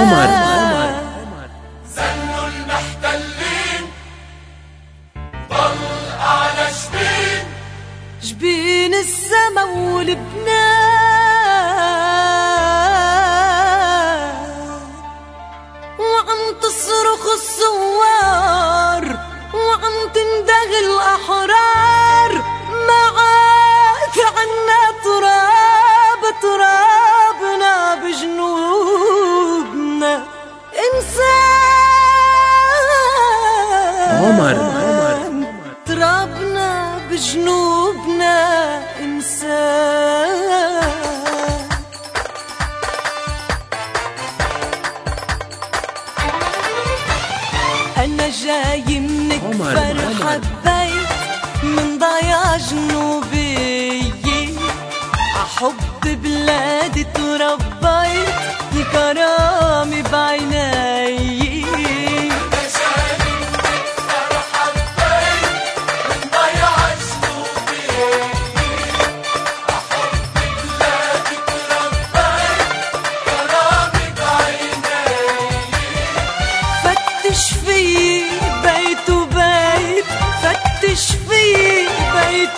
عمر. المحتلين ضل على شبين جبين السما ولبنان. وعم تصرخ الثوار وعم تندغ الأحرار. إنسان عمر عمر. ترابنا بجنوبنا إنسان أنا جاي من عمر. حبيت من ضياع جنوبي. أحب بلادي تربيت الكرامة بعيني.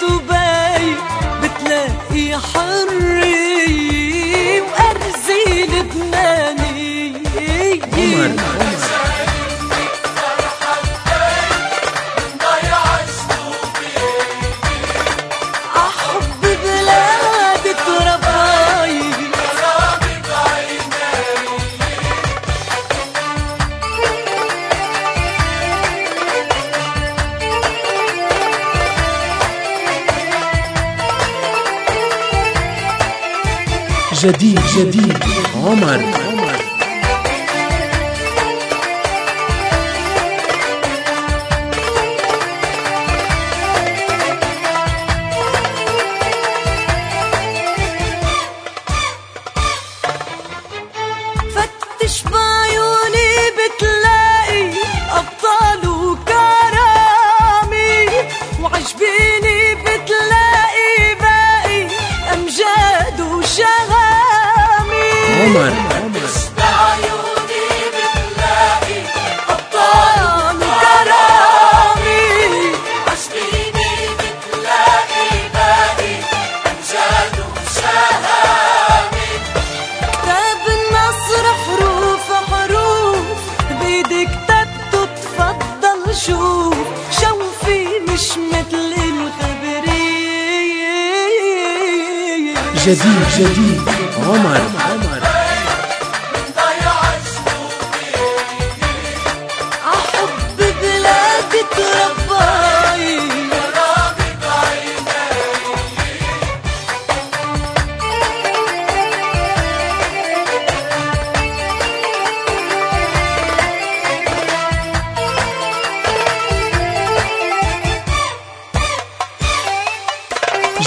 بيت جديد جديد. عمر. فتش بعيوني تفضل شوف. شوفي مش مثل الخبرية. جديد جديد. عمر.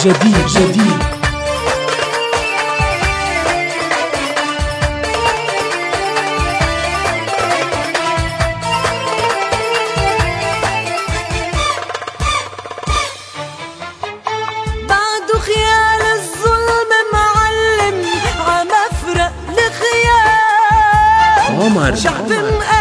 جديد جديد بعد الظلم معلم عم أفرق الخيال عمر. شعب عمر.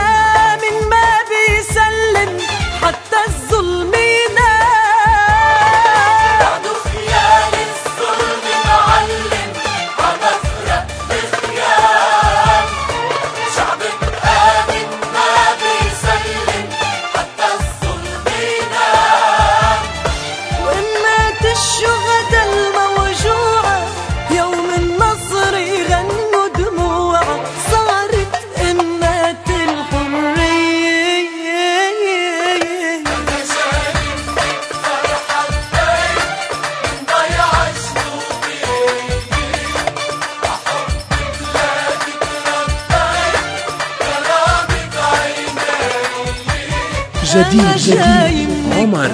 جديد جديد. من عمر.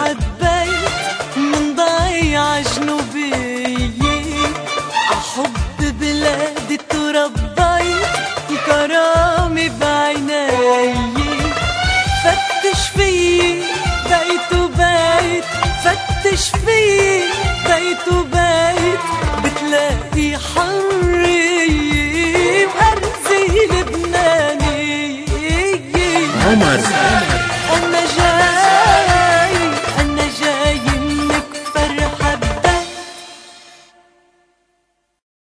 حبيت من ضيع جنوبية أحب بلادي تربيت الكرامة بعيني فتش في بيت وبيت فتش في بيت وبيت بتلاقي حرية وأرزي لبنانية عمر.